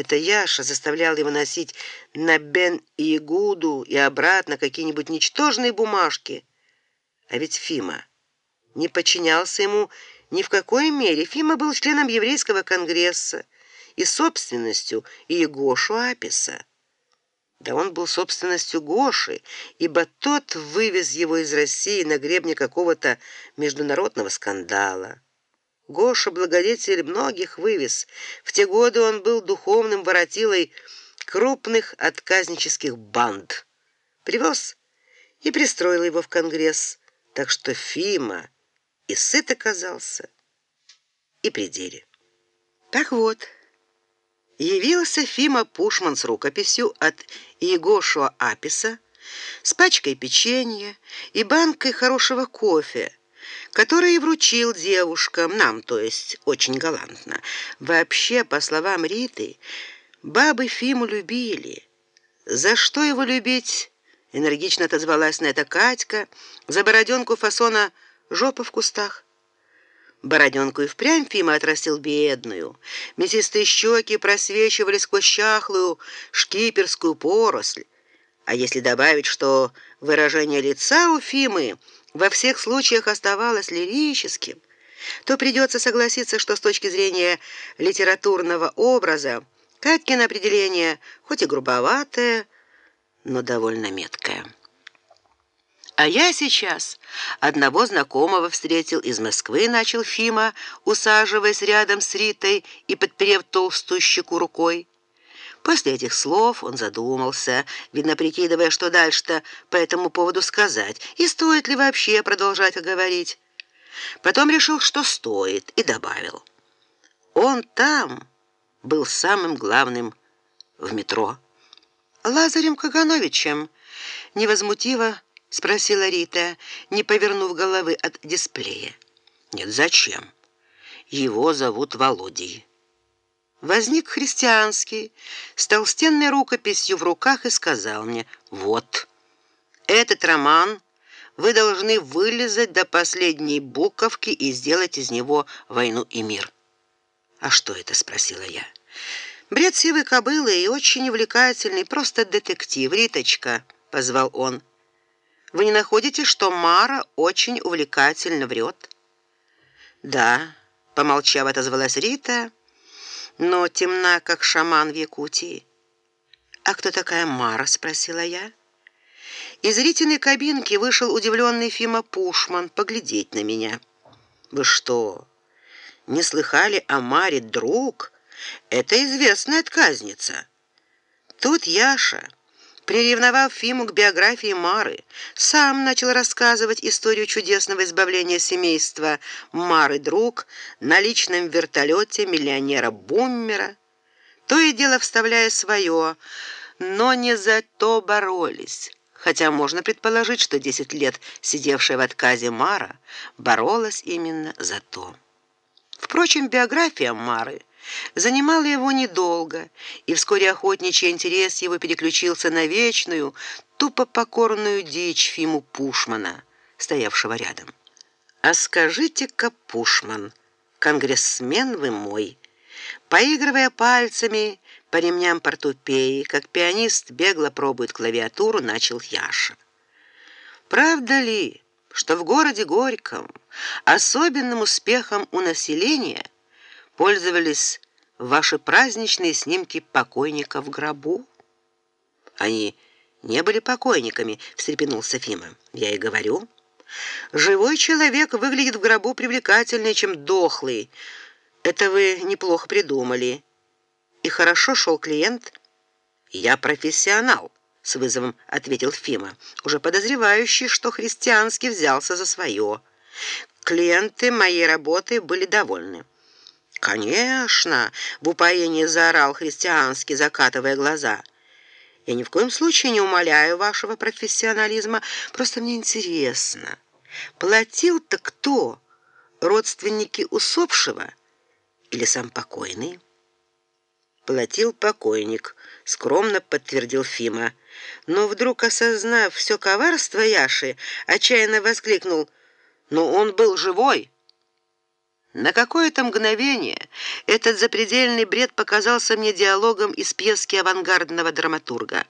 Это Яша заставлял его носить на Бен-Игуду и обратно какие-нибудь ничтожные бумажки. А ведь Фима не подчинялся ему ни в какой мере. Фима был членом еврейского конгресса и собственностью Иегошу Аписа. Да он был собственностью Гоши, ибо тот вывез его из России на гребне какого-то международного скандала. Гоша благодетель многих вывез. В те годы он был духовным воротилой крупных отказнических банд. Привез и пристроил его в Конгресс, так что Фима и сыт оказался, и при деле. Так вот, явился Фима Пушман с рукописью от Егошуа Аписа, с пачкой печенья и банкой хорошего кофе, который и вручил девушкам, нам, то есть, очень галантно. Вообще, по словам Риты, бабы Фиму любили. За что его любить? Энергично отозвалась на это Катька, за бороденку фасона жопа в кустах. Бороденку и впрямь Фима отрастил бедную. Мясистые щеки просвечивали сквозь чахлую шкиперскую поросль. А если добавить, что выражение лица у Фимы во всех случаях оставалось лирическим, то придется согласиться, что с точки зрения литературного образа Каткино определение хоть и грубоватое, но довольно меткое. А я сейчас одного знакомого встретил из Москвы, начал Фима, усаживаясь рядом с Ритой и подперев толстую щеку рукой. После этих слов он задумался, видно прикидывая, что дальше-то по этому поводу сказать, и стоит ли вообще продолжать говорить. Потом решил, что стоит, и добавил: "Он там был самым главным в метро. Лазарем Кагановичем невозмутиво спросила Рита, не повернув головы от дисплея. Нет, зачем? Его зовут Володей. Возник христианский, с толстенной рукописью в руках и сказал мне: "Вот. Этот роман вы должны вылезать до последней буковки и сделать из него войну и мир". А что это, спросила я. Бред сивой кобылы и очень увлекательный, просто детектив, Риточка, позвал он. Вы не находите, что Мара очень увлекательно врет? Да, помолчав, отозвалась Рита, но темна, как шаман в Якутии. А кто такая Мара, спросила я. Из зрительной кабинки вышел удивленный Фима Пушман поглядеть на меня. Вы что, не слыхали о Маре, друг? Это известная отказница. Тут Яша Приревновав Фиму к биографии Мары, сам начал рассказывать историю чудесного избавления семейства Мары друг на личном вертолете миллионера Буммера, то и дело вставляя свое, но не за то боролись. Хотя можно предположить, что 10 лет сидевшая в отказе Мара боролась именно за то. Впрочем, биография Мары занимала его недолго, и вскоре охотничий интерес его переключился на вечную, тупо покорную дичь Фиму Пушмана, стоявшего рядом. А скажите-ка, Пушман, конгрессмен вы мой, поигрывая пальцами по ремням портупеи, как пианист бегло пробует клавиатуру, начал Яша. Правда ли, что в городе Горьком особенным успехом у населения пользовались ваши праздничные снимки покойника в гробу? Они не были покойниками, встрепенулся Фима. Я и говорю, живой человек выглядит в гробу привлекательнее, чем дохлый. Это вы неплохо придумали. И хорошо шел клиент. Я профессионал, с вызовом ответил Фима, уже подозревающий, что христианский взялся за свое. Клиенты моей работы были довольны. Конечно, в упоении заорал христианский, закатывая глаза. Я ни в коем случае не умаляю вашего профессионализма, просто мне интересно. Платил-то кто? Родственники усопшего или сам покойный? Платил покойник, скромно подтвердил Фима. Но вдруг осознав все коварство Яши, отчаянно воскликнул: "Но он был живой!" На какое-то мгновение этот запредельный бред показался мне диалогом из пьески авангардного драматурга.